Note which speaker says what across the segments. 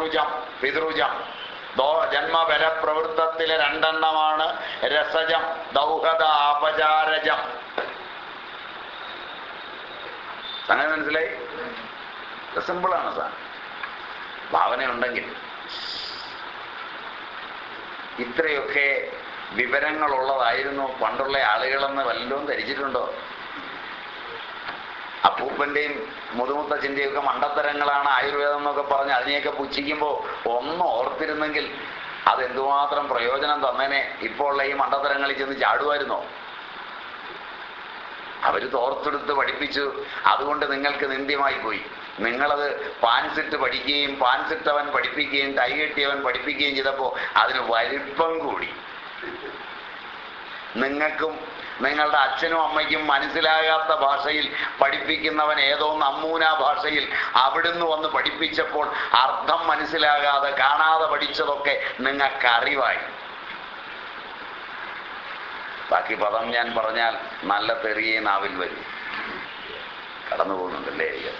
Speaker 1: മാതൃജം പിതൃജം. ദോ ജന്മബല പ്രവൃത്തത്തിലെ രണ്ടെണ്ണമാണ് രസജം ദൗഹദ ആപചാരജം. സംഗതി മനസ്സിലായി? സിമ്പിളാണ് സാർ. ഭാവന ഉണ്ടെങ്കിൽ ഇത്രയൊക്കെ വിവരങ്ങളുള്ളതായിരുന്നു പണ്ടുള്ള ആളുകളെന്ന് വല്ലതും ധരിച്ചിട്ടുണ്ടോ? അപ്പൂപ്പന്റെയും മുതുമുത്ത ഒക്കെ മണ്ടത്തരങ്ങളാണ് ആയുർവേദം എന്നൊക്കെ പറഞ്ഞ് അതിനെയൊക്കെ പുച്ഛിക്കുമ്പോൾ ഒന്ന് ഓർത്തിരുന്നെങ്കിൽ അതെന്തുമാത്രം പ്രയോജനം തന്നേനെ. ഇപ്പോൾ ഉള്ള ഈ മണ്ടത്തരങ്ങളിൽ ചെന്ന് ചാടുമായിരുന്നോ? അവർ തോർത്തെടുത്ത് പഠിപ്പിച്ചു. അതുകൊണ്ട് നിങ്ങൾക്ക് നിന്ദ്യമായി പോയി. നിങ്ങളത് പാൻസിട്ട് പഠിക്കുകയും പാൻസിട്ടവൻ പഠിപ്പിക്കുകയും ടൈ കെട്ടിയവൻ പഠിപ്പിക്കുകയും ചെയ്തപ്പോൾ അതിന് വലിപ്പം കൂടി. നിങ്ങൾക്കും നിങ്ങളുടെ അച്ഛനും അമ്മയ്ക്കും മനസ്സിലാകാത്ത ഭാഷയിൽ പഠിപ്പിക്കുന്നവൻ ഏതോ നമ്മൂന ഭാഷയിൽ അവിടുന്ന് വന്ന് പഠിപ്പിച്ചപ്പോൾ അർത്ഥം മനസ്സിലാകാതെ കാണാതെ പഠിച്ചതൊക്കെ നിങ്ങൾക്ക് അറിവായി ബാക്കി പദം ഞാൻ പറഞ്ഞാൽ നല്ല തെറിയെ നാവിൽ വരും. കടന്നു പോകുന്നുണ്ടല്ലേ?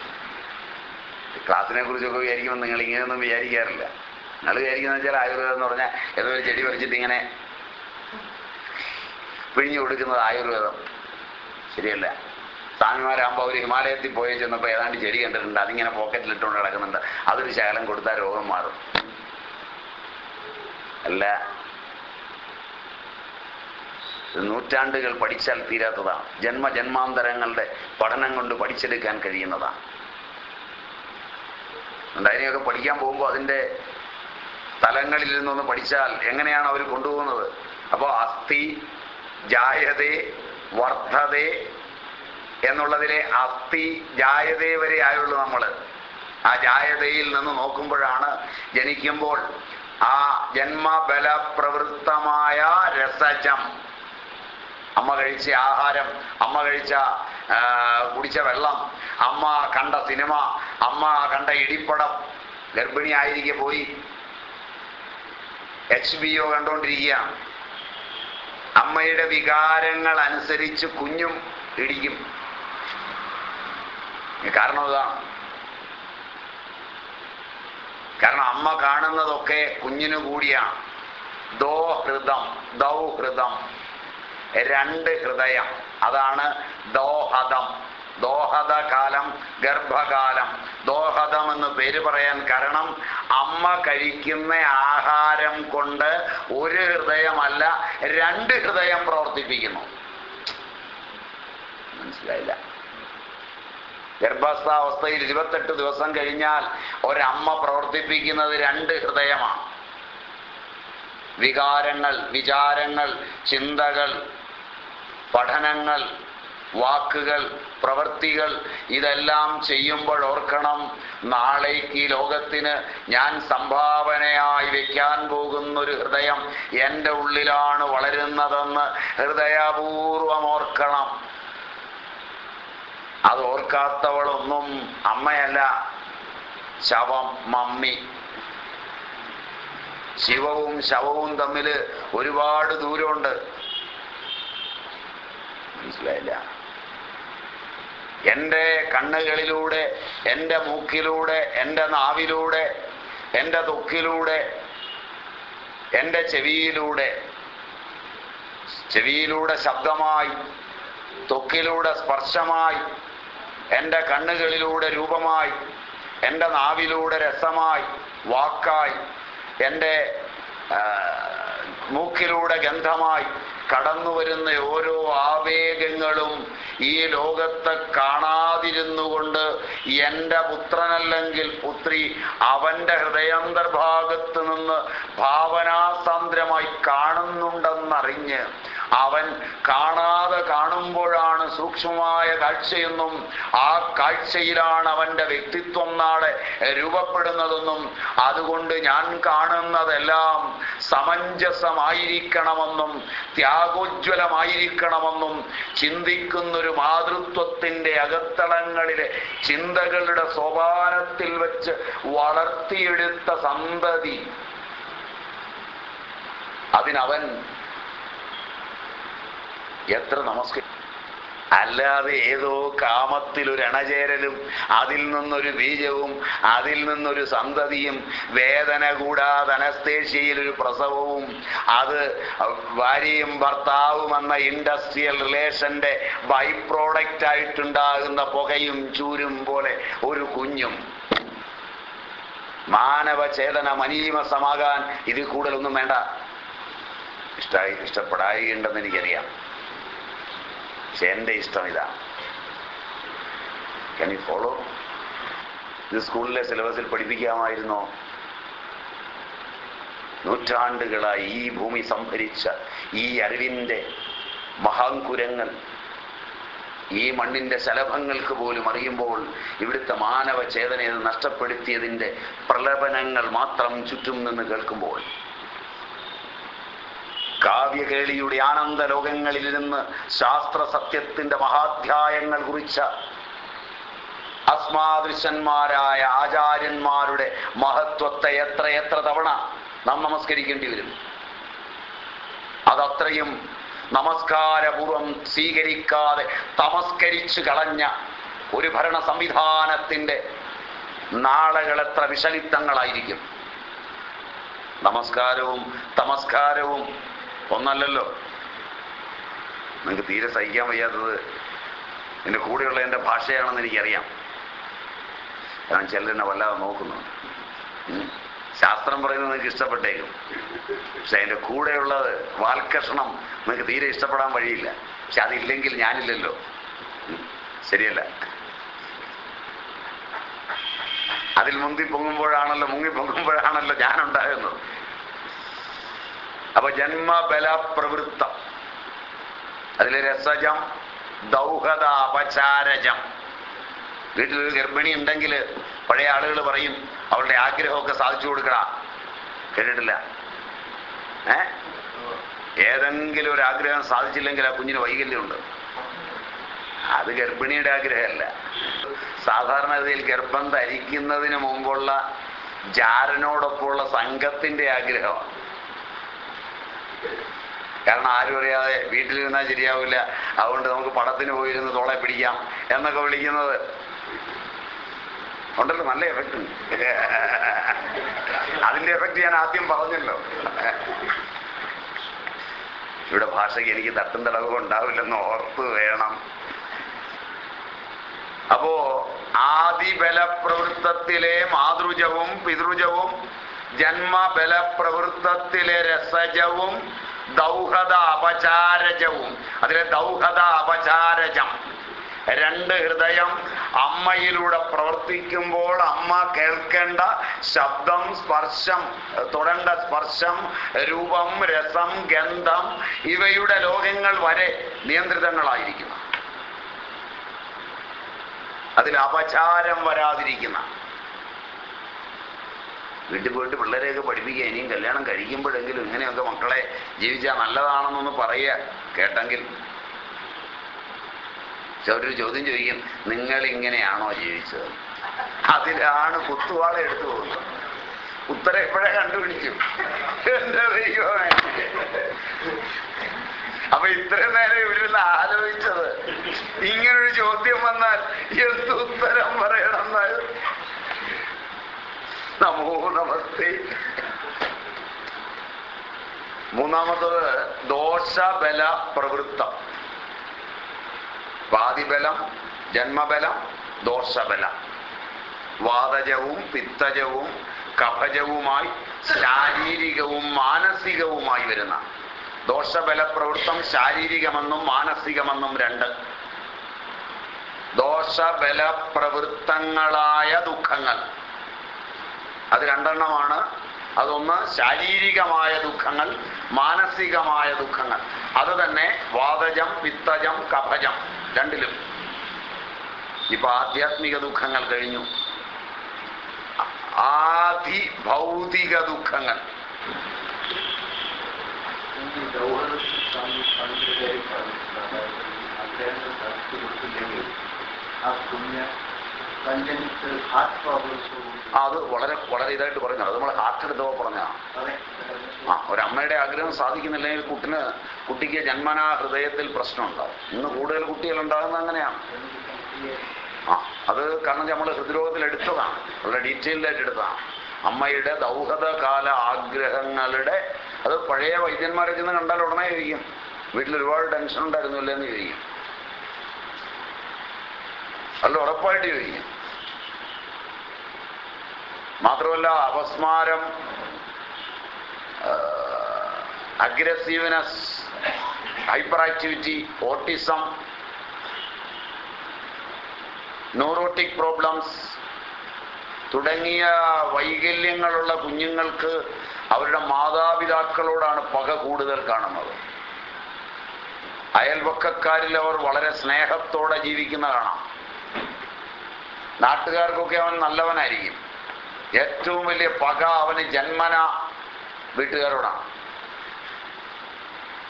Speaker 1: ക്ലാസ്സിനെ കുറിച്ചൊക്കെ വിചാരിക്കുമ്പോൾ നിങ്ങൾ ഇങ്ങനെയൊന്നും വിചാരിക്കാറില്ല. നിങ്ങൾ വിചാരിക്കുന്ന വെച്ചാൽ ആയുർവേദം എന്ന് പറഞ്ഞാൽ ഏതോ ഒരു ചെടി പറിച്ചിട്ട് ഇങ്ങനെ പിഴിഞ്ഞു കൊടുക്കുന്നത് ആയുർവേദം. ശരിയല്ല? സ്വാമിമാരാകുമ്പോൾ അവർ ഹിമാലയത്തിൽ പോയി ചെന്നപ്പോൾ ഏതാണ്ട് ചെടി കണ്ടിട്ടുണ്ട്. അതിങ്ങനെ പോക്കറ്റിൽ ഇട്ടുകൊണ്ട് കിടക്കുന്നുണ്ട് അതൊരു ശകലം കൊടുത്താൽ രോഗം മാറും. അല്ല നൂറ്റാണ്ടുകൾ പഠിച്ചാൽ തീരാത്തതാണ്. ജന്മജന്മാന്തരങ്ങളുടെ പഠനം കൊണ്ട് പഠിച്ചെടുക്കാൻ കഴിയുന്നതാണ്. അതിനെയൊക്കെ പഠിക്കാൻ പോകുമ്പോൾ അതിന്റെ തലങ്ങളിൽ നിന്നൊന്ന് പഠിച്ചാൽ എങ്ങനെയാണ് അവർ കൊണ്ടുപോകുന്നത്? അപ്പോൾ അസ്ഥി ജായതേ വർദ്ധതേ എന്നുള്ളതിലെ അസ്ഥി ജായതേ വരെ ആയുള്ളൂ നമ്മൾ ആ ജായതയിൽ നിന്ന് നോക്കുമ്പോഴാണ് ജനിക്കുമ്പോൾ ആ ജന്മബല പ്രവൃത്തമായ രസജം. അമ്മ കഴിച്ച ആഹാരം അമ്മ കഴിച്ച കുടിച്ച വെള്ളം അമ്മ കണ്ട സിനിമ അമ്മ കണ്ട ഇടിപ്പടം ഗർഭിണിയായിരിക്കെ പോയി. എച്ച് ബി ഒ കണ്ടുകൊണ്ടിരിക്കുകയാണ് അമ്മയുടെ വികാരങ്ങൾ അനുസരിച്ച് കുഞ്ഞും ഇടിക്കും. കാരണം ഇതാണ് കാരണം അമ്മ കാണുന്നതൊക്കെ കുഞ്ഞിനു കൂടിയാണ്. ദോ ഹൃദം ദൗഹൃദം രണ്ട് ഹൃദയം. അതാണ് ദോഹദം ദോഹദ കാലം ഗർഭകാലം. ദോഹദം എന്ന് പേര് പറയാൻ കാരണം അമ്മ കഴിക്കുന്ന ആഹാരം കൊണ്ട് ഒരു ഹൃദയമല്ല രണ്ട് ഹൃദയം പ്രവർത്തിപ്പിക്കുന്നു. മനസ്സിലായില്ല. ഗർഭാസ്ഥാവസ്ഥയിൽ ഇരുപത്തെട്ട് ദിവസം കഴിഞ്ഞാൽ ഒരമ്മ പ്രവർത്തിപ്പിക്കുന്നത് രണ്ട് ഹൃദയമാണ്. വികാരങ്ങൾ വിചാരങ്ങൾ ചിന്തകൾ പഠനങ്ങൾ വാക്കുകൾ പ്രവൃത്തികൾ ഇതെല്ലാം ചെയ്യുമ്പോൾ ഓർക്കണം നാളേക്ക് ഈ ലോകത്തിന് ഞാൻ സംഭാവനയായി വെക്കാൻ പോകുന്നൊരു ഹൃദയം എന്റെ ഉള്ളിലാണ് വളരുന്നതെന്ന് ഹൃദയപൂർവം ഓർക്കണം. അത് ഓർക്കാത്തവളൊന്നും അമ്മയല്ല ശവം മമ്മി. ശിവവും ശവവും തമ്മിൽ ഒരുപാട് ദൂരമുണ്ട്. മനസ്സിലായില്ല? എന്റെ കണ്ണുകളിലൂടെ എന്റെ മൂക്കിലൂടെ എന്റെ നാവിലൂടെ എന്റെ തൊക്കിലൂടെ എന്റെ ചെവിയിലൂടെ ചെവിയിലൂടെ ശബ്ദമായി തൊക്കിലൂടെ സ്പർശമായി എന്റെ കണ്ണുകളിലൂടെ രൂപമായി എന്റെ നാവിലൂടെ രസമായി വാക്കായി എന്റെ മൂക്കിലൂടെ ഗന്ധമായി കടന്നു വരുന്ന ഓരോ ആവേഗങ്ങളും ഈ ലോകത്തെ കാണാതിരുന്നു കൊണ്ട് എന്റെ പുത്രനല്ലെങ്കിൽ പുത്രി അവന്റെ ഹൃദയാന്തർഭാഗത്ത് നിന്ന് ഭാവനാസാന്ദ്രമായി കാണുന്നുണ്ടെന്നറിഞ്ഞ് അവൻ കാണാതെ കാണുമ്പോഴാണ് സൂക്ഷ്മമായ കാഴ്ചയെന്നും ആ കാഴ്ചയിലാണ് അവന്റെ വ്യക്തിത്വം നാളെ രൂപപ്പെടുന്നതെന്നും അതുകൊണ്ട് ഞാൻ കാണുന്നതെല്ലാം സമഞ്ജസമായിരിക്കണമെന്നും ത്യാഗോജ്വലമായിരിക്കണമെന്നും ചിന്തിക്കുന്നൊരു മാതൃത്വത്തിന്റെ അകത്തളങ്ങളിലെ ചിന്തകളുടെ സോപാനത്തിൽ വെച്ച് വളർത്തിയെടുത്ത സന്തതി. അതിനവൻ എത്ര നമസ്കാരം. അല്ലാതെ ഏതോ കാമത്തിൽ ഒരു അണചേരലും അതിൽ നിന്നൊരു ബീജവും അതിൽ നിന്നൊരു സന്തതിയും വേദന കൂടാതെ അനസ്തേഷ്യയിൽ ഒരു പ്രസവവും അത് ഭാര്യയും ഭർത്താവും എന്ന ഇൻഡസ്ട്രിയൽ റിലേഷന്റെ ബൈ പ്രോഡക്റ്റ് ആയിട്ടുണ്ടാകുന്ന പുകയും ചൂരും പോലെ ഒരു കുഞ്ഞും. മാനവ ചേതന മനീമസമാകാൻ ഇതിൽ കൂടുതലൊന്നും വേണ്ട. ഇഷ്ടമായി ഇഷ്ടപ്പെടായിണ്ടെന്ന് എനിക്കറിയാം. പക്ഷെ എന്റെ ഇഷ്ടം ഇതാ. കൻ യു ഫോളോ ഇത് സ്കൂളിലെ സിലബസിൽ പഠിപ്പിക്കാമായിരുന്നോ. നൂറ്റാണ്ടുകളായി ഈ ഭൂമി സംഭരിച്ച ഈ അറിവിന്റെ മഹാങ്കുരങ്ങൾ ഈ മണ്ണിന്റെ ശലഭങ്ങൾക്ക് പോലും അറിയുമ്പോൾ ഇവിടുത്തെ മാനവ ചേതനയെ നഷ്ടപ്പെടുത്തിയതിന്റെ പ്രലപനങ്ങൾ മാത്രം ചുറ്റും നിന്ന് കേൾക്കുമ്പോൾ കാവ്യകേളിയുടെ ആനന്ദ ലോകങ്ങളിൽ നിന്ന് ശാസ്ത്ര സത്യത്തിന്റെ മഹാധ്യായങ്ങൾ കുറിച്ച അസ്മാദൃശന്മാരായ ആചാര്യന്മാരുടെ മഹത്വത്തെ എത്ര എത്ര തവണ നാം നമസ്കരിക്കേണ്ടി വരും അതത്രയും നമസ്കാരപൂർവം സ്വീകരിക്കാതെ തമസ്കരിച്ചു കളഞ്ഞ ഒരു ഭരണ സംവിധാനത്തിന്റെ നാളകൾ എത്ര വിഷലിപ്തങ്ങളായിരിക്കും നമസ്കാരവും തമസ്കാരവും ഒന്നല്ലല്ലോ. നിങ്ങൾക്ക് തീരെ സഹിക്കാൻ വയ്യാത്തത് എന്റെ കൂടെയുള്ള എന്റെ ഭാഷയാണെന്ന് എനിക്കറിയാം. കാരണം ചിലരെന്നെ വല്ലാതെ നോക്കുന്നു ഉം. ശാസ്ത്രം പറയുന്നത് നിങ്ങൾക്ക് ഇഷ്ടപ്പെട്ടേക്കും. പക്ഷെ അതിന്റെ കൂടെയുള്ളത് വാൽക്കഷണം നിങ്ങൾക്ക് തീരെ ഇഷ്ടപ്പെടാൻ വഴിയില്ല. പക്ഷെ അതില്ലെങ്കിൽ ഞാനില്ലല്ലോ. ശരിയല്ല. അതിൽ മുന്തി പൊങ്ങുമ്പോഴാണല്ലോ മുങ്ങി പൊങ്ങുമ്പോഴാണല്ലോ ഞാനുണ്ടാകുന്നത്. അപ്പൊ ജന്മബല പ്രവൃത്തം അതിൽ രസജം ദൗഹത അപചാരജം വീട്ടിലൊരു ഗർഭിണി ഉണ്ടെങ്കിൽ പഴയ ആളുകൾ പറയും അവളുടെ ആഗ്രഹമൊക്കെ സാധിച്ചു കൊടുക്കടാ. കേട്ടിട്ടില്ല? ഏ? ഏതെങ്കിലും ഒരു ആഗ്രഹം സാധിച്ചില്ലെങ്കിൽ ആ കുഞ്ഞിന് വൈകല്യമുണ്ട്. അത് ഗർഭിണിയുടെ ആഗ്രഹമല്ല. സാധാരണഗതിയിൽ ഗർഭം ധരിക്കുന്നതിന് മുമ്പുള്ള ജാരനോടൊപ്പമുള്ള സംഘത്തിന്റെ ആഗ്രഹമാണ്. കാരണം ആരും അറിയാതെ വീട്ടിലിരുന്നാൽ ശരിയാവില്ല. അതുകൊണ്ട് നമുക്ക് പടത്തിന് പോയിരുന്ന് തോളെ പിടിക്കാം എന്നൊക്കെ വിളിക്കുന്നത്. ഉണ്ടല്ലോ നല്ല എഫക്റ്റ് ഉണ്ട്. അതിന്റെ എഫക്റ്റ് ഞാൻ ആദ്യം പറഞ്ഞല്ലോ. ഇവിടെ ഭാഷയ്ക്ക് എനിക്ക് തട്ടും തടവും ഉണ്ടാവില്ലെന്ന് ഓർത്ത് വേണം. അപ്പോ ആദിബല പ്രവൃത്തത്തിലെ മാതൃജവും പിതൃജവും ജന്മബല പ്രവൃത്തത്തിലെ രസജവും ദൗഹത അപചാരജവും അതിലെ ദൗഹദ അപചാരജം രണ്ട് ഹൃദയം അമ്മയിലൂടെ പ്രവർത്തിക്കുമ്പോൾ അമ്മ കേൾക്കേണ്ട ശബ്ദം സ്പർശം തൊടേണ്ട സ്പർശം രൂപം രസം ഗന്ധം ഇവയുടെ ലോകങ്ങൾ വരെ നിയന്ത്രിതങ്ങളായിരിക്കുന്നു. അതിൽ അപചാരം വരാതിരിക്കുന്ന വീട്ടിൽ പോയിട്ട് പിള്ളേരെയൊക്കെ പഠിപ്പിക്കുക ഇനിയും കല്യാണം കഴിക്കുമ്പോഴെങ്കിലും ഇങ്ങനെയൊക്കെ മക്കളെ ജീവിച്ചാൽ നല്ലതാണെന്നൊന്ന് പറയുക കേട്ടെങ്കിൽ. പക്ഷെ ചോദ്യം ചോദിക്കും നിങ്ങൾ ഇങ്ങനെയാണോ ജീവിച്ചത്? അതിലാണ് കുത്തുവാള എടുത്തു പോകുന്നത്. ഉത്തരം എപ്പോഴേ ദൈവമേ. അപ്പൊ ഇത്രയും നേരം ഇവരിന്ന് ആലോചിച്ചത്. ഇങ്ങനൊരു ചോദ്യം വന്നാൽ എന്ത് ഉത്തരം പറയണമെന്നാൽ നമോ നമസ്തേ. മൂന്നാമത്തത് ദോഷബല പ്രവൃത്തം വാദിബലം ജന്മബലം ദോഷബലം. വാതജവും പിത്തജവും കഫജവുമായി ശാരീരികവും മാനസികവുമായി വരുന്ന ദോഷബല പ്രവൃത്തം ശാരീരികമെന്നും മാനസികമെന്നും രണ്ട്. ദോഷബല പ്രവൃത്തങ്ങളായ ദുഃഖങ്ങൾ. അത് രണ്ടെണ്ണമാണ്. അതൊന്ന് ശാരീരികമായ ദുഃഖങ്ങൾ മാനസികമായ ദുഃഖങ്ങൾ. അത് തന്നെ വാതജം പിത്തജം കഫജം രണ്ടിലും. ഇപ്പൊ ആധ്യാത്മിക ദുഃഖങ്ങൾ കഴിഞ്ഞു. ആധി ഭൗതിക ദുഃഖങ്ങൾ.
Speaker 2: ആ പുണ്യ
Speaker 1: അത് വളരെ വളരെ ഇതായിട്ട് പറഞ്ഞു. അത് നമ്മളെ ഹാർട്ട് എടുത്തപ്പോൾ പറഞ്ഞതാണ് ആ ഒരമ്മയുടെ ആഗ്രഹം സാധിക്കുന്നില്ലെങ്കിൽ കുട്ടിന് കുട്ടിക്ക് ജന്മനാ ഹൃദയത്തിൽ പ്രശ്നമുണ്ടാവും. ഇന്ന് കൂടുതൽ കുട്ടികൾ ഉണ്ടാകുന്നത് അങ്ങനെയാണ് ആ അത് കാരണം നമ്മൾ ഹൃദ്രോഗത്തിൽ എടുത്തതാണ്. വളരെ ഡീറ്റെയിൽഡായിട്ട് എടുത്തതാണ്. അമ്മയുടെ ദൗഹതകാല ആഗ്രഹങ്ങളുടെ അത് പഴയ വൈദ്യന്മാരെ ചെന്ന് കണ്ടാൽ ഉടനെ ചോദിക്കും വീട്ടിൽ ഒരുപാട് ടെൻഷൻ ഉണ്ടായിരുന്നില്ല എന്ന് അല്ല ഉറപ്പായിട്ട് ചോദിക്കും മാത്രമല്ല അപസ്മാരം aggressiveness hyper activity autism neurotic problems തുടങ്ങിയ വൈകല്യങ്ങളുള്ള കുഞ്ഞുങ്ങൾക്ക് അവരുടെ മാതാപിതാക്കളോടാണ് പക കൂടുതൽ കാണുന്നത്. അയൽവക്കക്കാരിൽ അവർ വളരെ സ്നേഹത്തോടെ ജീവിക്കുന്ന കാണാം. നാട്ടുകാർക്കൊക്കെ അവൻ നല്ലവനായിരിക്കും. ഏറ്റവും വലിയ പക അവന് ജന്മന വീട്ടുകാരോടാണ്.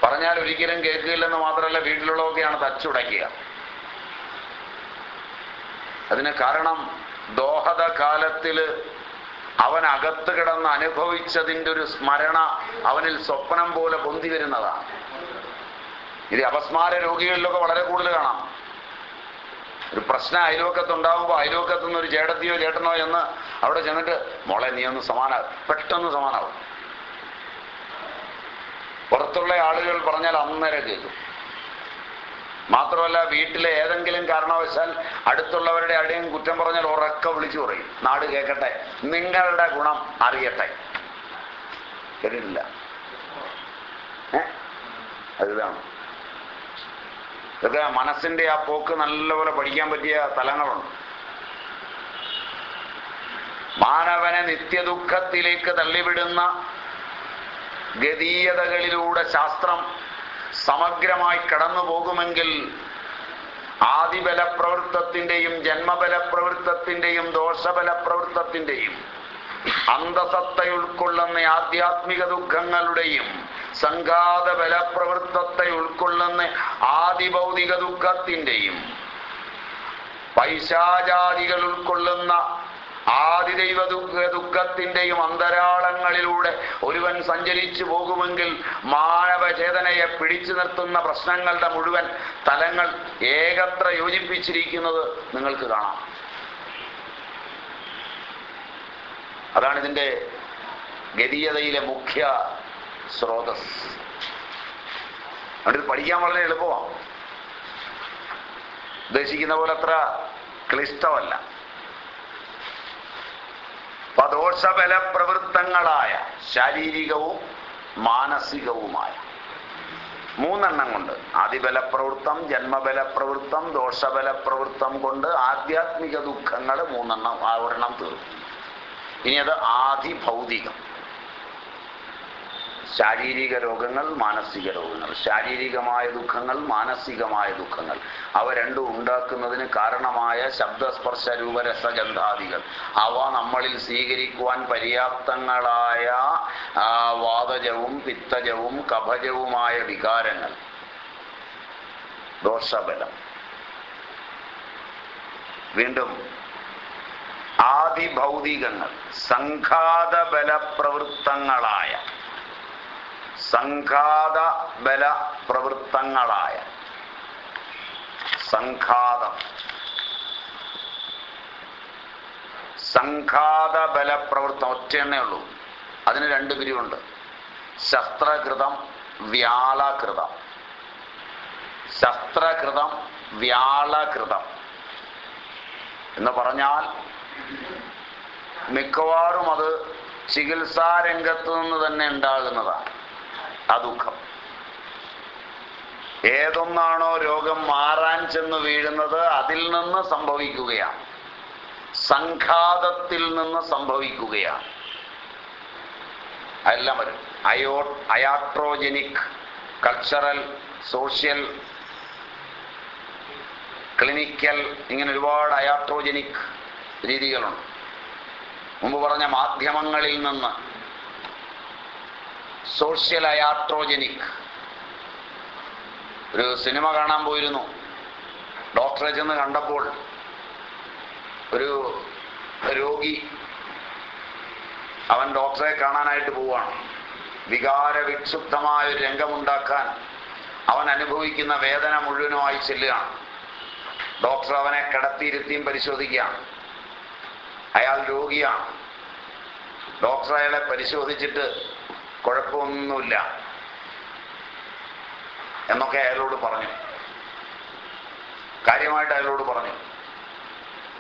Speaker 1: പറഞ്ഞാൽ ഒരിക്കലും കേൾക്കില്ലെന്ന് മാത്രമല്ല വീട്ടിലുള്ളതൊക്കെയാണ് തച്ചുടയ്ക്കുക. അതിന് കാരണം ദോഹത കാലത്തിൽ അവൻ അകത്ത് കിടന്ന് അനുഭവിച്ചതിന്റെ ഒരു സ്മരണ അവനിൽ സ്വപ്നം പോലെ പൊന്തി വരുന്നതാണ്. ഇത് അപസ്മാര രോഗികളിലൊക്കെ വളരെ കൂടുതൽ കാണാം. ഒരു പ്രശ്നം അയൽവക്കത്തുണ്ടാകുമ്പോൾ അയൽവക്കത്തു നിന്ന് ഒരു ചേട്ടത്തിയോ ചേട്ടനോ എന്ന് അവിടെ ചെന്നിട്ട് മോളെ നീ ഒന്ന് സമാനാകും പെട്ടെന്ന് സമാനാവും. പുറത്തുള്ള ആളുകൾ പറഞ്ഞാൽ അന്നേരം കേൾക്കും. മാത്രമല്ല വീട്ടിലെ ഏതെങ്കിലും കാരണവശാൽ അടുത്തുള്ളവരുടെ അടിയും കുറ്റം പറഞ്ഞാൽ ഉറക്ക വിളിച്ചു പറയും. നാട് കേൾക്കട്ടെ നിങ്ങളുടെ ഗുണം അറിയട്ടെ. കേട്ടിട്ടില്ല? ഏ? അതിതാണ് ഇതൊക്കെ മനസ്സിന്റെ ആ പോക്ക് നല്ലപോലെ പഠിക്കാൻ പറ്റിയ തലങ്ങളുണ്ട്. മാനവനെ നിത്യദുഃഖത്തിലേക്ക് തള്ളിവിടുന്ന ഗതീയതകളിലൂടെ ശാസ്ത്രം സമഗ്രമായി കടന്നു പോകുമെങ്കിൽ ആദിബല പ്രവൃത്തത്തിന്റെയും ജന്മബല പ്രവൃത്തത്തിന്റെയും ദോഷബല പ്രവൃത്തത്തിന്റെയും അന്തസത്ത ഉൾക്കൊള്ളുന്ന ആധ്യാത്മിക ദുഃഖങ്ങളുടെയും സംഘാത ബലപ്രവൃത്തത്തെ ഉൾക്കൊള്ളുന്ന ആദിഭൗതിക ദുഃഖത്തിന്റെയും പൈശാചാദികൾ ഉൾക്കൊള്ളുന്ന ആദിദൈവ ദുഃഖ ദുഃഖത്തിന്റെയും അന്തരാളങ്ങളിലൂടെ ഒരുവൻ സഞ്ചരിച്ചു പോകുമെങ്കിൽ മാനവചേതനയെ പിടിച്ചു നിർത്തുന്ന പ്രശ്നങ്ങളുടെ മുഴുവൻ തലങ്ങൾ ഏകത്ര യോജിപ്പിച്ചിരിക്കുന്നത് നിങ്ങൾക്ക് കാണാം. അതാണ് ഇതിന്റെ ഗതീയതയിലെ മുഖ്യ സ്രോതസ്. അതുകൊണ്ട് ഇത് പഠിക്കാൻ വളരെ എളുപ്പമാണ്. ഉദ്ദേശിക്കുന്ന പോലെ അത്ര ക്ലിഷ്ടമല്ല. അപ്പൊ ദോഷബല പ്രവൃത്തങ്ങളായ ശാരീരികവും മാനസികവുമായ മൂന്നെണ്ണം കൊണ്ട് പ്രവൃത്തം ജന്മബല പ്രവൃത്തം ദോഷബല പ്രവൃത്തം കൊണ്ട് ആധ്യാത്മിക ദുഃഖങ്ങൾ മൂന്നെണ്ണം ആ ഒരെണ്ണം തീർന്നു ഇനി അത് ആദിഭൗതികം ശാരീരിക രോഗങ്ങൾ മാനസിക രോഗങ്ങൾ. ശാരീരികമായ ദുഃഖങ്ങൾ മാനസികമായ ദുഃഖങ്ങൾ. അവ രണ്ടും ഉണ്ടാക്കുന്നതിന് കാരണമായ ശബ്ദസ്പർശ രൂപരസഗന്ധാദികൾ. അവ നമ്മളിൽ സ്വീകരിക്കുവാൻ പര്യാപ്തങ്ങളായ വാതജവും പിത്തജവും കഭജവുമായ വികാരങ്ങൾ. ദോഷബലം. വീണ്ടും ആദിഭൗതികങ്ങൾ സംഘാത ബലപ്രവൃത്തങ്ങളായ സംഘാത. ബല പ്രവൃത്തങ്ങളായ സംഘാതം സംഘാത ബലപ്രവൃത്തം ഒറ്റ ഒറ്റയെണ്ണേ ഉള്ളൂ. അതിന് രണ്ട് പിരിവുണ്ട്. ശസ്ത്രകൃതം വ്യാളകൃതം. ശസ്ത്രകൃതം വ്യാളകൃതം. എന്ന് പറഞ്ഞാൽ മിക്കവാറും അത് ചികിത്സാ രംഗത്ത് നിന്ന് തന്നെ ഉണ്ടാകുന്നതാണ്. ആ ദുഃഖം. ഏതൊന്നാണോ രോഗം മാറാൻ ചെന്ന് വീഴുന്നത് അതിൽ നിന്ന് സംഭവിക്കുകയാണ്. സംഘാതത്തിൽ നിന്ന് സംഭവിക്കുകയാണ്. അതെല്ലാം വരും. അയോ അയാട്രോജനിക് കൾച്ചറൽ സോഷ്യൽ ക്ലിനിക്കൽ ഇങ്ങനെ ഒരുപാട് അയാട്രോജനിക് രീതികളുണ്ട്. മുമ്പ് പറഞ്ഞ മാധ്യമങ്ങളിൽ നിന്ന് സോഷ്യൽ അയാട്രോജനിക്. ഒരു സിനിമ കാണാൻ പോയിരുന്നു. ഡോക്ടറെ ചെന്ന് കണ്ടപ്പോൾ ഒരു രോഗി അവൻ ഡോക്ടറെ കാണാനായിട്ട് പോവാണ് വികാര വിക്ഷുബ്ധമായ ഒരു രംഗമുണ്ടാക്കാൻ അവൻ അനുഭവിക്കുന്ന വേദന മുഴുവനുമായി ചെല്ലുകയാണ്. ഡോക്ടർ അവനെ കിടത്തിയിരുത്തിയും പരിശോധിക്കുകയാണ്. അയാൾ രോഗിയാണ്. ഡോക്ടർ അയാളെ പരിശോധിച്ചിട്ട് കുഴപ്പമൊന്നുമില്ല എന്നൊക്കെ അയാളോട് പറഞ്ഞു. കാര്യമായിട്ട് അയാളോട് പറഞ്ഞു.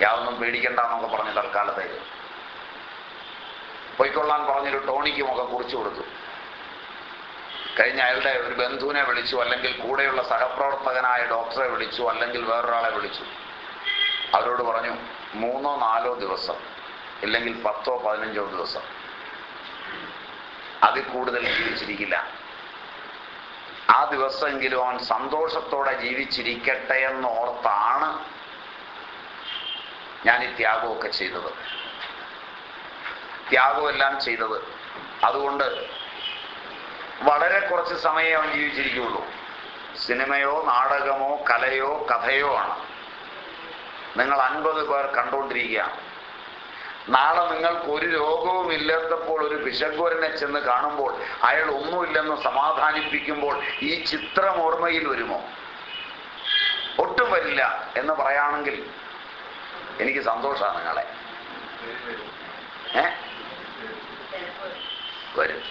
Speaker 1: യാതൊന്നും പേടിക്കണ്ട എന്നൊക്കെ പറഞ്ഞു തൽക്കാലത്തേക്ക്. പൊയ്ക്കൊള്ളാൻ പറഞ്ഞൊരു ടോണിക്കുമൊക്കെ കുറിച്ചു കൊടുത്തു. കഴിഞ്ഞ അയാളുടെ ഒരു ബന്ധുവിനെ വിളിച്ചു അല്ലെങ്കിൽ കൂടെയുള്ള സഹപ്രവർത്തകനായ ഡോക്ടറെ വിളിച്ചു അല്ലെങ്കിൽ വേറൊരാളെ വിളിച്ചു. അവരോട് പറഞ്ഞു മൂന്നോ നാലോ ദിവസം ഇല്ലെങ്കിൽ പത്തോ പതിനഞ്ചോ ദിവസം. അതിൽ കൂടുതൽ ജീവിച്ചിരിക്കില്ല. ആ ദിവസമെങ്കിലും അവൻ സന്തോഷത്തോടെ ജീവിച്ചിരിക്കട്ടെ എന്നോർത്താണ് ഞാൻ ഈ ത്യാഗമൊക്കെ ചെയ്തത്. ത്യാഗമെല്ലാം ചെയ്തത്. അതുകൊണ്ട് വളരെ കുറച്ച് സമയം അവൻ ജീവിച്ചിരിക്കുകയുള്ളൂ. സിനിമയോ നാടകമോ കലയോ കഥയോ ആണ്. നിങ്ങൾ അൻപത് പേർ കണ്ടുകൊണ്ടിരിക്കുകയാണ്. നാളെ നിങ്ങൾക്ക് ഒരു രോഗവും ഇല്ലാത്തപ്പോൾ ഒരു വിശഗ്വരനെ ചെന്ന് കാണുമ്പോൾ അയാൾ ഒന്നുമില്ലെന്ന് സമാധാനിപ്പിക്കുമ്പോൾ ഈ ചിത്രം ഓർമ്മയിൽ വരുമോ? ഒട്ടും വരില്ല എന്ന് പറയുകയാണെങ്കിൽ എനിക്ക് സന്തോഷമാണ് നിങ്ങളെ. വരും.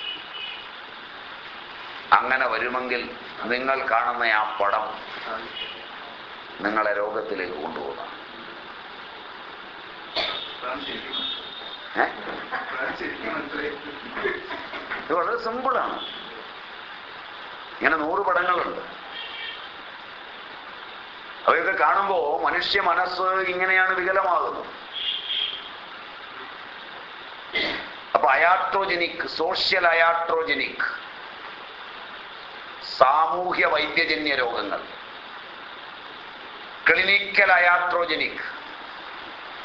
Speaker 1: അങ്ങനെ വരുമെങ്കിൽ നിങ്ങൾ കാണുന്ന ആ പടം നിങ്ങളെ രോഗത്തിലേക്ക് കൊണ്ടുപോകുന്നു ഏ ഇത് വളരെ സിമ്പിളാണ്. ഇങ്ങനെ നൂറ് പടങ്ങളുണ്ട്. അവയൊക്കെ കാണുമ്പോൾ മനുഷ്യ മനസ്സ് ഇങ്ങനെയാണ് വികലമാകുന്നത്. അപ്പൊ അയാട്രോജനിക് സോഷ്യൽ അയാട്രോജനിക് സാമൂഹ്യ വൈദ്യജന്യ രോഗങ്ങൾ ക്ലിനിക്കൽ അയാട്രോജനിക്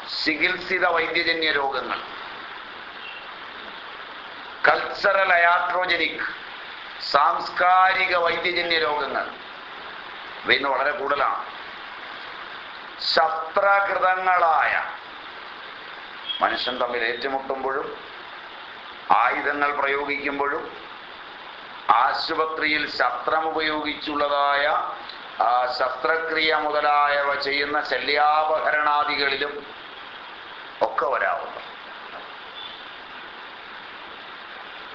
Speaker 1: ചികിത്സിത വൈദ്യജന്യ രോഗങ്ങൾ. കൾച്ചറൽ അയാട്രോജനിക് സാംസ്കാരിക വൈദ്യജന്യ രോഗങ്ങൾ. ഇവയിന്ന് വളരെ കൂടുതലാണ്. ശസ്ത്രകൃതങ്ങളായ മനുഷ്യൻ തമ്മിൽ ഏറ്റുമുട്ടുമ്പോഴും ആയുധങ്ങൾ പ്രയോഗിക്കുമ്പോഴും ആശുപത്രിയിൽ ശസ്ത്രം ഉപയോഗിച്ചുള്ളതായ ആ, ശസ്ത്രക്രിയ മുതലായവ ചെയ്യുന്ന ശല്യാപഹരണാദികളിലും ഒക്കെ വരാവുന്നു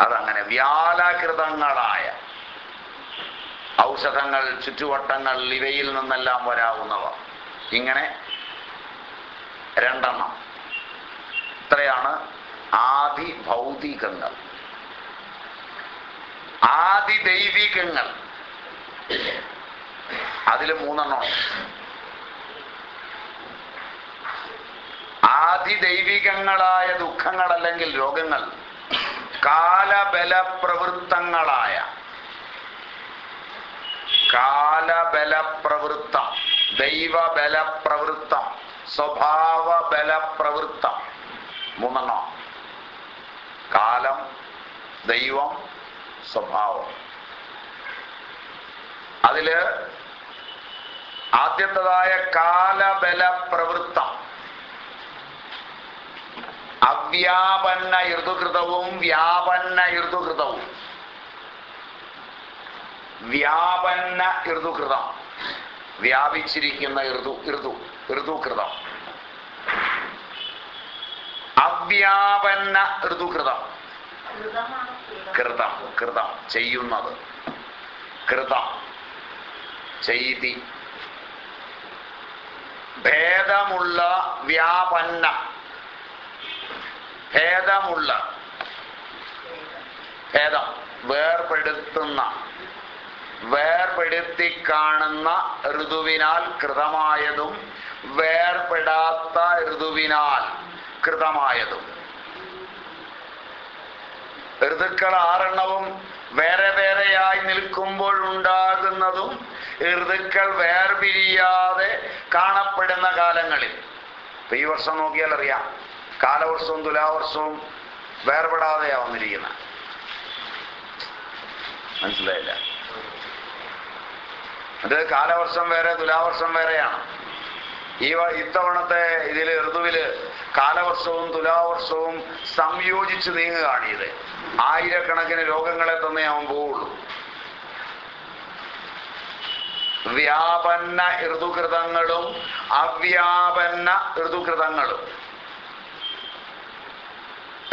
Speaker 1: അതങ്ങനെ വ്യാലാകൃതങ്ങളായ ഔഷധങ്ങൾ ചുറ്റുവട്ടങ്ങൾ ഇവയിൽ നിന്നെല്ലാം വരാവുന്നവ. ഇങ്ങനെ രണ്ടെണ്ണം. ഇത്രയാണ് ആദി ഭൗതികങ്ങൾ. ആദി ദൈവികങ്ങൾ. അതിൽ മൂന്നെണ്ണം ആദി ദൈവികങ്ങളായ ദുഃഖങ്ങൾ അല്ലെങ്കിൽ രോഗങ്ങൾ കാലബലപ്രവൃത്തങ്ങളായ കാലബലപ്രവൃത്തം ദൈവബലപ്രവൃത്തം സ്വഭാവ ബലപ്രവൃത്തം മൂന്നെണ്ണം. കാലം ദൈവം സ്വഭാവം. അതിൽ ആദ്യത്തതായ കാലബല പ്രവൃത്തം അവ്യാപന്ന ഋതുകൃതവും വ്യാപന്ന ഋതുകൃതവും. വ്യാപന്ന ഋതുകൃതം. വ്യാപിച്ചിരിക്കുന്ന ഋതു ഋതു ഋതുകൃതം. അവ്യാപന്ന ഋതുകൃതം. കൃതം കൃതം ചെയ്യുന്നത്. കൃതം ചെയ്തി. ഭേദമുള്ള വ്യാപന്ന ഭേദമുള്ള ഭേദം വേർപെടുത്തുന്ന വേർപെടുത്തി കാണുന്ന ഋതുവിനാൽ കൃതമായതും വേർപെടാത്ത ഋതുവിനാൽ കൃതമായതും. ഋതുക്കൾ ആറെണ്ണവും വേറെ വേറെയായി നിൽക്കുമ്പോഴുണ്ടാകുന്നതും ഋതുക്കൾ വേർപിരിയാതെ കാണപ്പെടുന്ന കാലങ്ങളിൽ. ഈ വർഷം നോക്കിയാൽ അറിയാം കാലവർഷവും തുലാവർഷവും വേർപെടാതെയാ വന്നിരിക്കുന്നത് മനസ്സിലായില്ല? അത് കാലവർഷം വേറെ തുലാവർഷം വേറെയാണ്. ഈ ഇത്തവണത്തെ ഇതിൽ ഋതുവിൽ കാലവർഷവും തുലാവർഷവും സംയോജിച്ച് നീങ്ങുകയാണ് ഇത് ആയിരക്കണക്കിന് രോഗങ്ങളെ തന്നെ അവൻ പോവുള്ളൂ. വ്യാപന്ന ഋതുകൃതങ്ങളും അവ്യാപന്ന ഋതുകൃതങ്ങളും.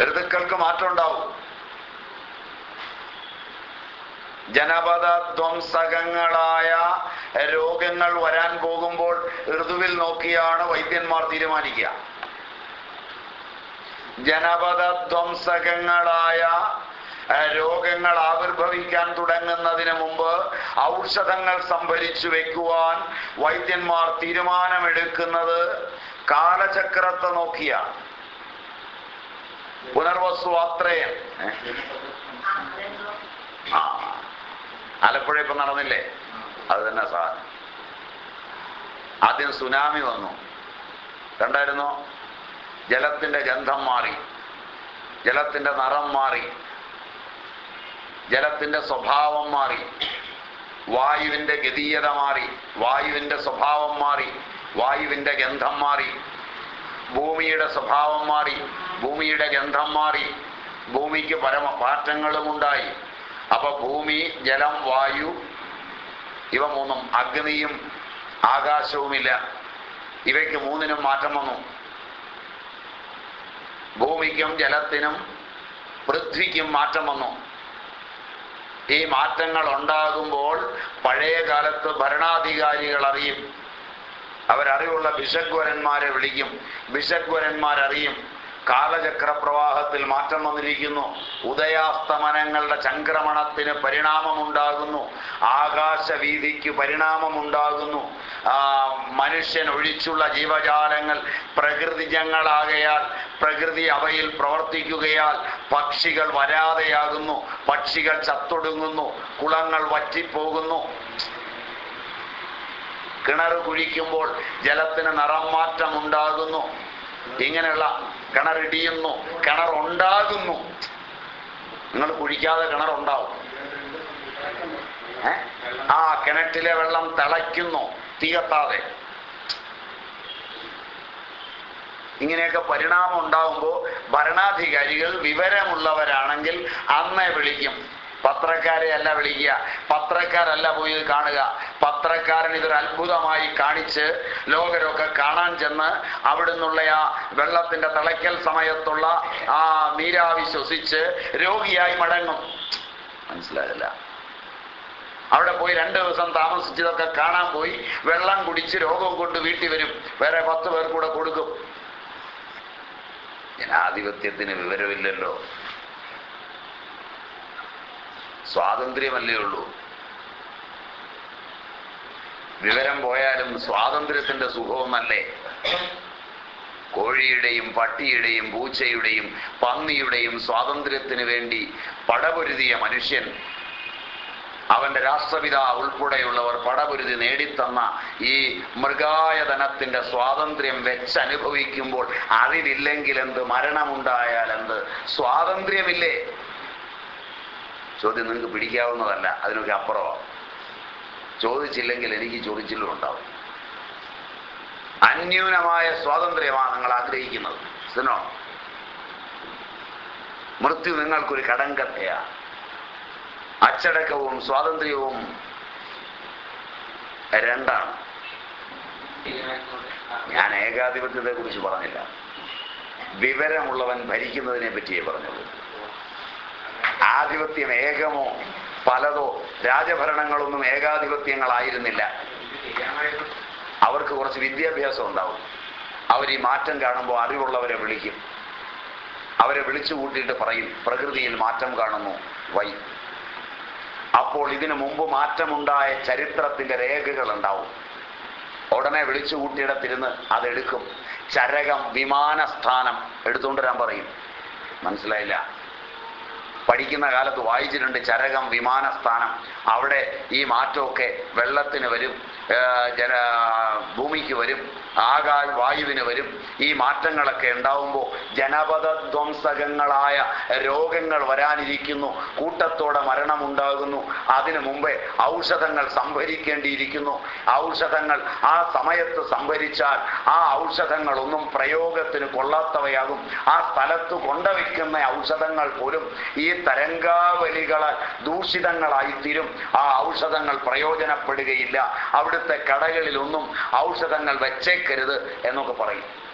Speaker 1: ഋതുക്കൾക്ക് മാറ്റം ഉണ്ടാവും ജനപദ ധ്വംസകങ്ങളായ രോഗങ്ങൾ വരാൻ പോകുമ്പോൾ ഋതുവിൽ നോക്കിയാണ് വൈദ്യന്മാർ തീരുമാനിക്കുക. ജനപദ ധ്വംസകങ്ങളായ രോഗങ്ങൾ ആവിർഭവിക്കാൻ തുടങ്ങുന്നതിന് മുമ്പ് ഔഷധങ്ങൾ സംഭരിച്ചു വെക്കുവാൻ വൈദ്യന്മാർ തീരുമാനമെടുക്കുന്നത് കാലചക്രത്തെ നോക്കിയാണ്. പുനർവസു അത്രയും. ആ. ആലപ്പുഴ ഇപ്പൊ നടന്നില്ലേ? അത് തന്നെ സാധനം. ആദ്യം സുനാമി വന്നു. കണ്ടായിരുന്നോ? ജലത്തിന്റെ ഗന്ധം മാറി. ജലത്തിന്റെ നിറം മാറി. ജലത്തിന്റെ സ്വഭാവം മാറി. വായുവിന്റെ ഗതീയത മാറി. വായുവിന്റെ സ്വഭാവം മാറി. വായുവിന്റെ ഗന്ധം മാറി. ഭൂമിയുടെ സ്വഭാവം മാറി ഭൂമിയുടെ ഗന്ധം മാറി ഭൂമിക്ക് പരമ മാറ്റങ്ങളുമുണ്ടായി അപ്പൊ ഭൂമി ജലം വായു ഇവ മൂന്നും അഗ്നിയും ആകാശവുമില്ല. ഇവയ്ക്ക് മൂന്നിനും മാറ്റം വന്നു. ഭൂമിക്കും ജലത്തിനും പൃഥ്വിക്കും മാറ്റം വന്നു. ഈ മാറ്റങ്ങൾ ഉണ്ടാകുമ്പോൾ പഴയ കാലത്ത് ഭരണാധികാരികൾ അറിയും. അവരറിവുള്ള ബിഷഗ്വരന്മാരെ വിളിക്കും. ബിഷഗ്വരന്മാരറിയും കാലചക്ര പ്രവാഹത്തിൽ മാറ്റം വന്നിരിക്കുന്നു. ഉദയാസ്തമനങ്ങളുടെ ചംക്രമണത്തിന് പരിണാമമുണ്ടാകുന്നു. ആകാശവീതിക്ക് പരിണാമമുണ്ടാകുന്നു. മനുഷ്യൻ ഒഴിച്ചുള്ള ജീവജാലങ്ങൾ പ്രകൃതിജങ്ങളാകയാൽ പ്രകൃതി അവയിൽ പ്രവർത്തിക്കുകയാൽ പക്ഷികൾ വരാതെയാകുന്നു. പക്ഷികൾ ചത്തൊടുങ്ങുന്നു. കുളങ്ങൾ വറ്റിപ്പോകുന്നു. കിണർ കുഴിക്കുമ്പോൾ ജലത്തിന് നിറം മാറ്റം ഉണ്ടാകുന്നു ഇങ്ങനെയുള്ള കിണറിടിയുന്നു കിണർ ഉണ്ടാകുന്നു. നിങ്ങൾ കുഴിക്കാതെ കിണർ ഉണ്ടാവും. ആ കിണറ്റിലെ വെള്ളം തിളയ്ക്കുന്നു തീ കത്താതെ ഇങ്ങനെയൊക്കെ പരിണാമം ഉണ്ടാകുമ്പോൾ ഭരണാധികാരികൾ വിവരമുള്ളവരാണെങ്കിൽ അന്നേ വിളിക്കും. പത്രക്കാരെ അല്ല വിളിക്കുക. പത്രക്കാരല്ല പോയി കാണുക. പത്രക്കാരൻ ഇതൊരു അത്ഭുതമായി കാണിച്ച് ലോകരൊക്കെ കാണാൻ ചെന്ന് അവിടുന്നുള്ള ആ വെള്ളത്തിന്റെ തിളയ്ക്കൽ സമയത്തുള്ള ആ നീരാവി ശ്വസിച്ച് രോഗിയായി മടങ്ങും. മനസ്സിലായില്ല. അവിടെ പോയി രണ്ട് ദിവസം താമസിച്ചതൊക്കെ കാണാൻ പോയി. വെള്ളം കുടിച്ച് രോഗം കൊണ്ട് വീട്ടിൽ വരും. വേറെ പത്ത് പേർ കൂടെ കൊടുക്കും. ജനാധിപത്യത്തിന് വിവരമില്ലല്ലോ. സ്വാതന്ത്ര്യമല്ലേ ഉള്ളൂ. വിവരം പോയാലും സ്വാതന്ത്ര്യത്തിന്റെ സുഖവുമല്ലേ? കോഴിയുടെയും പട്ടിയുടെയും പൂച്ചയുടെയും പന്നിയുടെയും സ്വാതന്ത്ര്യത്തിന് വേണ്ടി പടപൊരുതിയ മനുഷ്യൻ അവന്റെ രാഷ്ട്രപിത ഉൾപ്പെടെയുള്ളവർ പടപൊരുതി നേടിത്തന്ന ഈ മൃഗായതനത്തിന്റെ സ്വാതന്ത്ര്യം വെച്ചനുഭവിക്കുമ്പോൾ അറിവില്ലെങ്കിൽ എന്ത് മരണമുണ്ടായാൽ എന്ത്? സ്വാതന്ത്ര്യമില്ലേ? ചോദ്യം നിങ്ങൾക്ക് പിടിക്കാവുന്നതല്ല അതിനൊക്കെ അപ്പുറമാണ് ചോദിച്ചില്ലെങ്കിൽ എനിക്ക് ചോദിച്ചില്ലും ഉണ്ടാവും. അന്യൂനമായ സ്വാതന്ത്ര്യമാണ് നിങ്ങൾ ആഗ്രഹിക്കുന്നത്. സിനോ മൃത്യു നിങ്ങൾക്കൊരു കടങ്കഥയാണ് അച്ചടക്കവും സ്വാതന്ത്ര്യവും രണ്ടാണ്. ഞാൻ ഏകാധിപത്യത്തെ കുറിച്ച് പറഞ്ഞില്ല. വിവരമുള്ളവൻ ഭരിക്കുന്നതിനെ പറ്റിയേ പറഞ്ഞുള്ളൂ. ആധിപത്യം ഏകമോ? പലതോ. രാജഭരണങ്ങളൊന്നും ഏകാധിപത്യങ്ങളായിരുന്നില്ല. അവർക്ക് കുറച്ച് വിദ്യാഭ്യാസം ഉണ്ടാവും. അവർ ഈ മാറ്റം കാണുമ്പോൾ അറിവുള്ളവരെ വിളിക്കും. അവരെ വിളിച്ചു കൂട്ടിയിട്ട് പറയും പ്രകൃതിയിൽ മാറ്റം കാണുന്നു. വൈ. അപ്പോൾ ഇതിനു മുമ്പ് മാറ്റമുണ്ടായ ചരിത്രത്തിന്റെ രേഖകൾ ഉണ്ടാവും. ഉടനെ വിളിച്ചു കൂട്ടിയിടത്തിരുന്ന് അതെടുക്കും. ചരകം വിമാനസ്ഥാനം എടുത്തുകൊണ്ടുവരാൻ പറയും. മനസ്സിലായില്ല? പഠിക്കുന്ന കാലത്ത് വായിച്ചിട്ടുണ്ട് ചരകം വിമാനസ്ഥാനം. അവിടെ ഈ മാറ്റമൊക്കെ വെള്ളത്തിന് വരും ജന ഭൂമിക്ക് വരും ആകാശ വായുവിന് വരും. ഈ മാറ്റങ്ങളൊക്കെ ഉണ്ടാവുമ്പോൾ ജനപദ ധ്വംസകങ്ങളായ രോഗങ്ങൾ വരാനിരിക്കുന്നു കൂട്ടത്തോടെ മരണമുണ്ടാകുന്നു. അതിനു മുമ്പേ ഔഷധങ്ങൾ സംഭരിക്കേണ്ടിയിരിക്കുന്നു. ഔഷധങ്ങൾ ആ സമയത്ത് സംഭരിച്ചാൽ ആ ഔഷധങ്ങളൊന്നും പ്രയോഗത്തിന് കൊള്ളാത്തവയാകും. ആ സ്ഥലത്ത് കൊണ്ടുവയ്ക്കുന്ന ഔഷധങ്ങൾ പോലും ഈ തരംഗാവലികളാൽ ദൂഷിതങ്ങളായിത്തീരും. ആ ഔഷധങ്ങൾ പ്രയോജനപ്പെടുകയില്ല. അവിടുത്തെ കടകളിലൊന്നും ഔഷധങ്ങൾ വെച്ചേക്കരുത് എന്നൊക്കെ പറയും.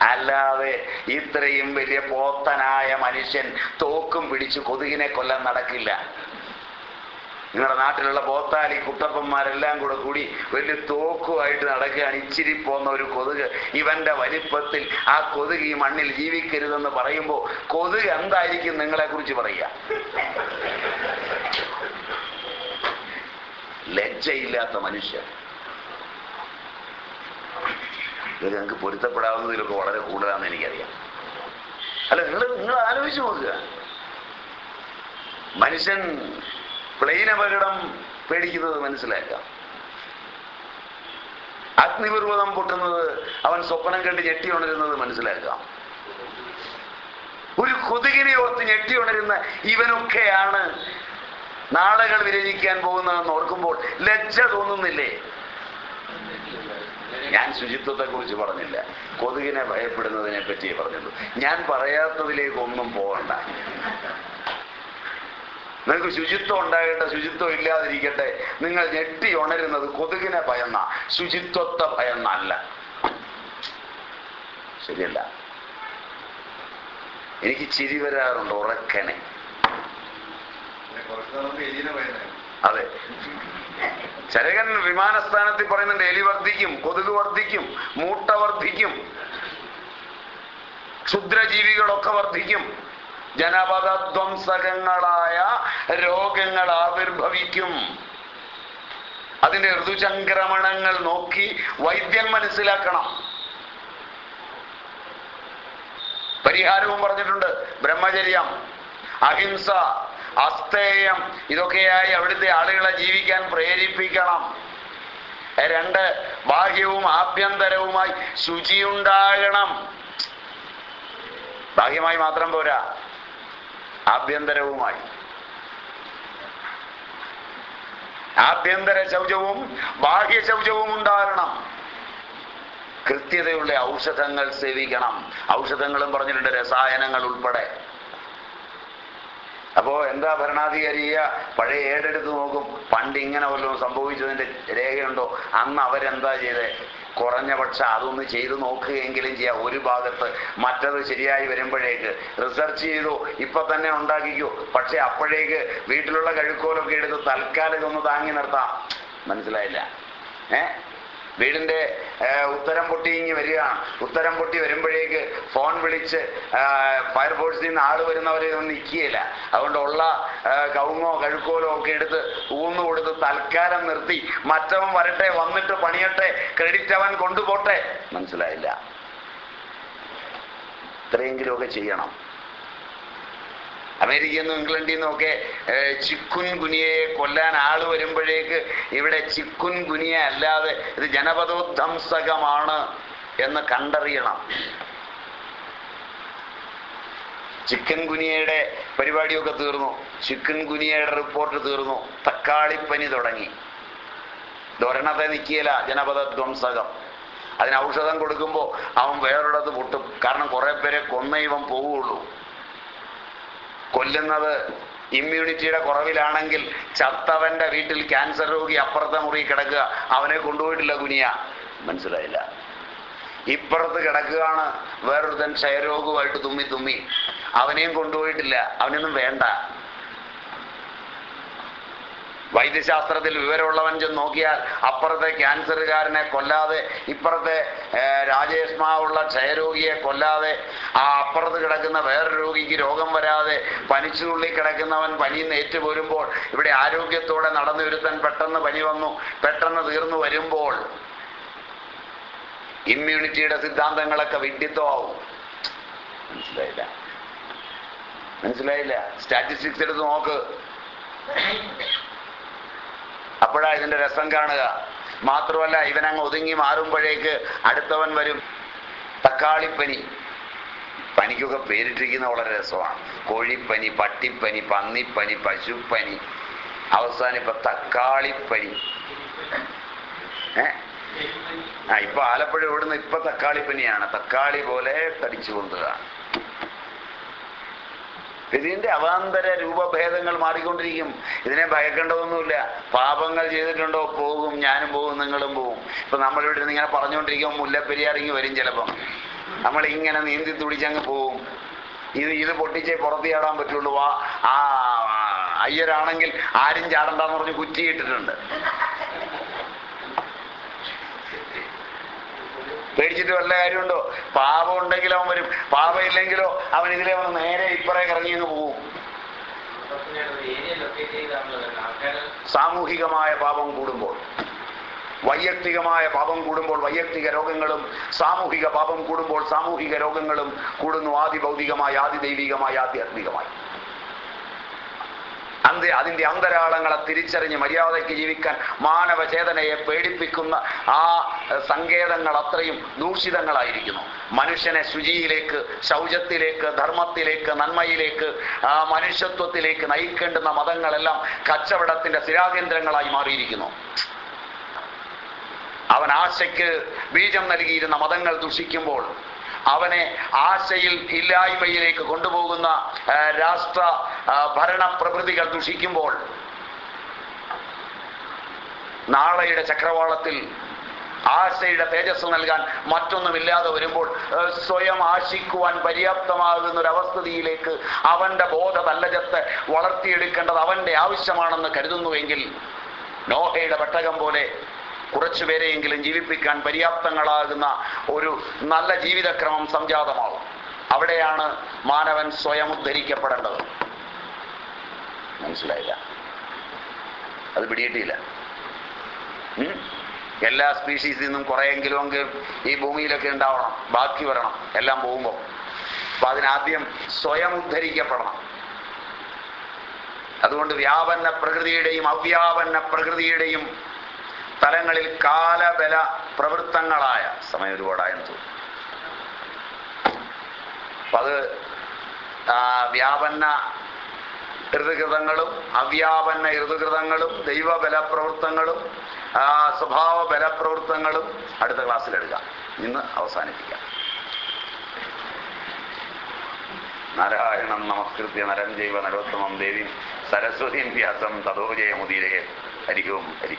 Speaker 1: അല്ലാതെ ഇത്രയും വലിയ പോത്തനായ മനുഷ്യൻ തോക്കും പിടിച്ച് കൊതുകിനെ കൊല്ലാൻ നടക്കില്ല. നിങ്ങളുടെ നാട്ടിലുള്ള പോത്താലി കുട്ടപ്പന്മാരെല്ലാം കൂടെ കൂടി വലിയ തോക്കുമായിട്ട് നടക്കുകയാണ്. ഇച്ചിരി പോന്ന ഒരു കൊതുക്. ഇവന്റെ വലിപ്പത്തിൽ ആ കൊതുക് ഈ മണ്ണിൽ ജീവിക്കരുതെന്ന് പറയുമ്പോൾ കൊതുക് എന്തായിരിക്കും നിങ്ങളെ കുറിച്ച് പറയുക? ലജ്ജയില്ലാത്ത മനുഷ്യൻ. ഇത് ഞങ്ങൾക്ക് പൊരുത്തപ്പെടാവുന്നതിലൊക്കെ വളരെ കൂടുതലാണെന്ന് എനിക്കറിയാം. അല്ല നിങ്ങൾ നിങ്ങൾ ആലോചിച്ച് നോക്കുക. മനുഷ്യൻ പ്ലെയിൻ അപകടം പേടിക്കുന്നത് മനസ്സിലാക്കാം അഗ്നിപർവതം പൊട്ടുന്നത് അവൻ സ്വപ്നം കണ്ട് ഞെട്ടി ഉണരുന്നത് മനസ്സിലാക്കാം ഒരു കൊതുകിനെ ഓർത്ത് ഞെട്ടി ഉണരുന്ന ഇവനൊക്കെയാണ് നാളകൾ വിരചിക്കാൻ പോകുന്നതെന്ന് ഓർക്കുമ്പോൾ ലജ്ജ തോന്നുന്നില്ലേ? ഞാൻ ശുചിത്വത്തെ കുറിച്ച് പറഞ്ഞില്ല. കൊതുകിനെ ഭയപ്പെടുന്നതിനെ പറ്റിയേ പറഞ്ഞുള്ളൂ. ഞാൻ പറയാത്തതിലേക്കൊന്നും പോകണ്ട. നിങ്ങൾക്ക് ശുചിത്വം ഉണ്ടാകട്ടെ ശുചിത്വം ഇല്ലാതിരിക്കട്ടെ. നിങ്ങൾ ഞെട്ടി ഉണരുന്നത് കൊതുകിനെ ഭയന്ന. ശുചിത്വത്തെ ഭയന്നല്ല. ശരിയല്ല. എനിക്ക് ചിരി വരാറുണ്ട് ഉറക്കനെ. അതെ. ചരകൻ വിമാനസ്ഥാനത്തിൽ പറയുന്നുണ്ട് എലി വർദ്ധിക്കും കൊതുക് വർദ്ധിക്കും മൂട്ട വർദ്ധിക്കും ക്ഷുദ്രജീവികളൊക്കെ വർദ്ധിക്കും. ജനപദധ്വംസകങ്ങളായ രോഗങ്ങൾ ആവിർഭവിക്കും. അതിന്റെ ഋതുചംക്രമണങ്ങൾ നോക്കി വൈദ്യൻ മനസ്സിലാക്കണം. പരിഹാരവും പറഞ്ഞിട്ടുണ്ട്. ബ്രഹ്മചര്യം അഹിംസ അസ്തേയം ഇതൊക്കെയായി അവിടുത്തെ ആളുകളെ ജീവിക്കാൻ പ്രേരിപ്പിക്കണം. രണ്ട് ബാഹ്യവും ആഭ്യന്തരവുമായി ശുചിയുണ്ടാകണം. ബാഹ്യമായി മാത്രം പോരാ. ആഭ്യന്തരവുമായി. ആഭ്യന്തര ശൗചവും ബാഹ്യ ശൗചവും ഉണ്ടാകണം. കൃത്യതയുള്ള ഔഷധങ്ങൾ സേവിക്കണം. ഔഷധങ്ങളും പറഞ്ഞിട്ടുണ്ട് രസായനങ്ങൾ ഉൾപ്പെടെ. അപ്പോ എന്താ ഭരണാധികാരിയ? പഴയ ഏടെടുത്ത് നോക്കും. പണ്ട് ഇങ്ങനെ വല്ലതും സംഭവിച്ചതിന്റെ രേഖയുണ്ടോ? അന്ന് അവരെന്താ ചെയ്തേ? കുറഞ്ഞ പക്ഷം അതൊന്ന് ചെയ്തു നോക്കുകയെങ്കിലും ചെയ്യാം. ഒരു ഭാഗത്ത് മറ്റത് ശരിയായി വരുമ്പോഴേക്ക് റിസർച്ച് ചെയ്തു. ഇപ്പൊ തന്നെ ഉണ്ടാക്കിക്കോ. പക്ഷെ അപ്പോഴേക്ക് വീട്ടിലുള്ള കഴുക്കോലൊക്കെ എടുത്ത് തൽക്കാലം ഇതൊന്ന് താങ്ങി നിർത്താം. മനസ്സിലായില്ല? ഏ? വീടിന്റെ ഉത്തരം പൊട്ടി ഇങ്ങി വരികയാണ് ഉത്തരം പൊട്ടി വരുമ്പോഴേക്ക് ഫോൺ വിളിച്ച് ഫയർഫോഴ്സിൽ നിന്ന് ആൾ വരുന്നവരെ ഒന്നും നിൽക്കുകയില്ല അതുകൊണ്ട് ഉള്ള കവുങ്ങോ കഴുക്കോലോ ഒക്കെ എടുത്ത് ഊന്നു കൊടുത്ത് തൽക്കാലം നിർത്തി. മറ്റവൻ വരട്ടെ വന്നിട്ട് പണിയട്ടെ ക്രെഡിറ്റ് അവൻ കൊണ്ടുപോട്ടെ. മനസ്സിലായില്ല. ഇത്രയെങ്കിലുമൊക്കെ ചെയ്യണം. അമേരിക്കയിൽ നിന്നും ഇംഗ്ലണ്ടിൽ നിന്നും ഒക്കെ ചിക്കുൻ ഗുനിയയെ കൊല്ലാൻ ആൾ വരുമ്പോഴേക്ക് ഇവിടെ ചിക്കുൻ ഗുനിയ അല്ലാതെ ഇത് ജനപദോധംസകമാണ് എന്ന് കണ്ടറിയണം. ചിക്കൻ ഗുനിയയുടെ പരിപാടിയൊക്കെ തീർന്നു. ചിക്കൻ ഗുനിയയുടെ റിപ്പോർട്ട് തീർന്നു. തക്കാളിപ്പനി തുടങ്ങി. ദൊരണത്തെ നിൽക്കിയല്ല ജനപദധ്വംസകം അതിന് ഔഷധം കൊടുക്കുമ്പോൾ അവൻ വേറൊരിടത്ത് പൊട്ടും. കാരണം കുറെ പേരെ കൊന്ന ഇവൻ പോവുള്ളൂ കൊല്ലുന്നത് ഇമ്മ്യൂണിറ്റിയുടെ കുറവിലാണെങ്കിൽ ചത്തവന്റെ വീട്ടിൽ ക്യാൻസർ രോഗി അപ്പുറത്തെ മുറി കിടക്കുക. അവനെ കൊണ്ടുപോയിട്ടില്ല കുനിയ. മനസ്സിലായില്ല. ഇപ്പുറത്ത് കിടക്കുകയാണ്. വേറൊരുത്തൻ ക്ഷയരോഗവുമായിട്ട് തുമ്മി തുമ്മി. അവനെയും കൊണ്ടുപോയിട്ടില്ല. അവനൊന്നും വേണ്ട. വൈദ്യശാസ്ത്രത്തിൽ വിവരമുള്ളവൻ ചെന്ന് നോക്കിയാൽ അപ്പുറത്തെ ക്യാൻസറുകാരനെ കൊല്ലാതെ ഇപ്പുറത്തെ രാജേഷ്മാവുള്ള രാജേഷ് മാവുള്ള ക്ഷയരോഗിയെ കൊല്ലാതെ ആ അപ്പുറത്ത് കിടക്കുന്ന വേറെ രോഗിക്ക് രോഗം വരാതെ പനിച്ചുള്ളി കിടക്കുന്നവൻ പനി നിന്ന് ഏറ്റുപോരുമ്പോൾ ഇവിടെ ആരോഗ്യത്തോടെ നടന്നു വരുത്തൻ പെട്ടെന്ന് പനി വന്നു പെട്ടെന്ന് തീർന്നു വരുമ്പോൾ ഇമ്മ്യൂണിറ്റിയുടെ സിദ്ധാന്തങ്ങളൊക്കെ വിഡ്ഢിത്വമാവും മനസ്സിലായില്ല? മനസ്സിലായില്ല? സ്റ്റാറ്റിസ്റ്റിക്സ് എടുത്ത് നോക്ക്. അപ്പോഴാ ഇതിന്റെ രസം കാണുക. മാത്രമല്ല ഇവനങ്ങ് ഒതുങ്ങി മാറുമ്പോഴേക്ക് അടുത്തവൻ വരും. തക്കാളിപ്പനി. പനിക്കൊക്കെ പേരിട്ടിരിക്കുന്ന വളരെ രസമാണ്. കോഴിപ്പനി പട്ടിപ്പനി പന്നിപ്പനി പശുപ്പനി. അവസാനം ഇപ്പൊ തക്കാളിപ്പനി. ഏ? ആ ഇപ്പൊ ആലപ്പുഴ ഇവിടുന്ന് ഇപ്പൊ തക്കാളിപ്പനിയാണ്. തക്കാളി പോലെ തടിച്ചു കൊണ്ടുകയാണ് ഇതിന്റെ അവാന്തര രൂപഭേദങ്ങൾ മാറിക്കൊണ്ടിരിക്കും. ഇതിനെ ഭയക്കേണ്ടതൊന്നുമില്ല. പാപങ്ങൾ ചെയ്തിട്ടുണ്ടോ? പോകും. ഞാനും പോകും നിങ്ങളും പോകും ഇപ്പൊ നമ്മളിവിടെ നിന്ന് ഇങ്ങനെ പറഞ്ഞുകൊണ്ടിരിക്കുമ്പോൾ മുല്ലപ്പെരിയാറിങ്ങി വരും ചിലപ്പം. നമ്മൾ ഇങ്ങനെ നീന്തി തുടിച്ചങ്ങ് പോവും. ഇത് ഇത് പൊട്ടിച്ചേ പുറത്ത് ചാടാൻ പറ്റുള്ളൂ. ആ അയ്യരാണെങ്കിൽ ആരും ചാടണ്ടെന്ന് പറഞ്ഞ് കുറ്റിയിട്ടിട്ടുണ്ട്. പേടിച്ചിട്ട് വല്ല കാര്യമുണ്ടോ? പാപം ഉണ്ടെങ്കിൽ അവൻ വരും. പാപം ഇല്ലെങ്കിലോ അവൻ ഇതിലെ അവൻ നേരെ ഇപ്പറേ കറങ്ങി അങ്ങ് പോവും. സാമൂഹികമായ പാപം കൂടുമ്പോൾ വൈയക്തികമായ പാപം കൂടുമ്പോൾ വൈയക്തിക രോഗങ്ങളും സാമൂഹിക പാപം കൂടുമ്പോൾ സാമൂഹിക രോഗങ്ങളും കൂടുന്നു ആദി ഭൗതികമായി ആദി ദൈവികമായി ആധ്യാത്മികമായി. അന്ത് അതിന്റെ അന്തരാളങ്ങളെ തിരിച്ചറിഞ്ഞ് മര്യാദയ്ക്ക് ജീവിക്കാൻ മാനവചേതനയെ പേടിപ്പിക്കുന്ന ആ സങ്കേതങ്ങൾ അത്രയും ദൂഷിതങ്ങളായിരിക്കുന്നു. മനുഷ്യനെ ശുചിയിലേക്ക് ശൗചത്തിലേക്ക് ധർമ്മത്തിലേക്ക് നന്മയിലേക്ക് മനുഷ്യത്വത്തിലേക്ക് നയിക്കേണ്ടുന്ന മതങ്ങളെല്ലാം കച്ചവടത്തിന്റെ സ്ഥിരാകേന്ദ്രങ്ങളായി മാറിയിരിക്കുന്നു. അവൻ ആശയ്ക്ക് ബീജം നൽകിയിരുന്ന മതങ്ങൾ ദുഷിക്കുമ്പോൾ അവനെ ആശയിൽ ഇല്ലായ്മയിലേക്ക് കൊണ്ടുപോകുന്ന രാഷ്ട്ര ഭരണ പ്രകൃതികൾ ദുഷിക്കുമ്പോൾ നാളെയുടെ ചക്രവാളത്തിൽ ആശയുടെ തേജസ് നൽകാൻ മറ്റൊന്നുമില്ലാതെ വരുമ്പോൾ സ്വയം ആശിക്കുവാൻ പര്യാപ്തമാകുന്ന ഒരു അവസ്ഥയിലേക്ക് അവന്റെ ബോധതല്ലജത്തെ വളർത്തിയെടുക്കേണ്ടത് അവന്റെ ആവശ്യമാണെന്ന് കരുതുന്നുവെങ്കിൽ നോഹയുടെ പെട്ടകം പോലെ കുറച്ചുപേരെയെങ്കിലും ജീവിപ്പിക്കാൻ പര്യാപ്തങ്ങളാകുന്ന ഒരു നല്ല ജീവിതക്രമം സംജാതമാവും അവിടെയാണ് മാനവൻ സ്വയം ഉദ്ധരിക്കപ്പെടേണ്ടത്. മനസ്സിലായില്ല? അത് പിടിയിട്ടില്ല എല്ലാ സ്പീഷീസിൽ നിന്നും കുറെയെങ്കിലും ഈ ഭൂമിയിലൊക്കെ ഉണ്ടാവണം. ബാക്കി വരണം. എല്ലാം പോകുമ്പോൾ. അപ്പൊ അതിനാദ്യം സ്വയം ഉദ്ധരിക്കപ്പെടണം. അതുകൊണ്ട് വ്യാപന്ന പ്രകൃതിയുടെയും അവ്യാപന്ന പ്രകൃതിയുടെയും തലങ്ങളിൽ കാലബല പ്രവൃത്തങ്ങളായ സമയം ഒരുപാടായെന്ന് തോന്നുന്നു. അപ്പൊ അത് വ്യാപന്ന ഋതുകൃതങ്ങളും അവ്യാപന്ന ഋതുകൃതങ്ങളും ദൈവബല പ്രവൃത്തങ്ങളും ആ, സ്വഭാവ ബലപ്രവൃത്തങ്ങളും അടുത്ത ക്ലാസ്സിൽ എടുക്കാം. ഇന്ന് അവസാനിപ്പിക്കാം. നാരായണം നമസ്കൃത്യ നരം ജൈവ നരോത്തമം ദേവി സരസ്വതീം വ്യാസം തഥോ ജയമുദീരേ. ഹരി ഓം ഹരി.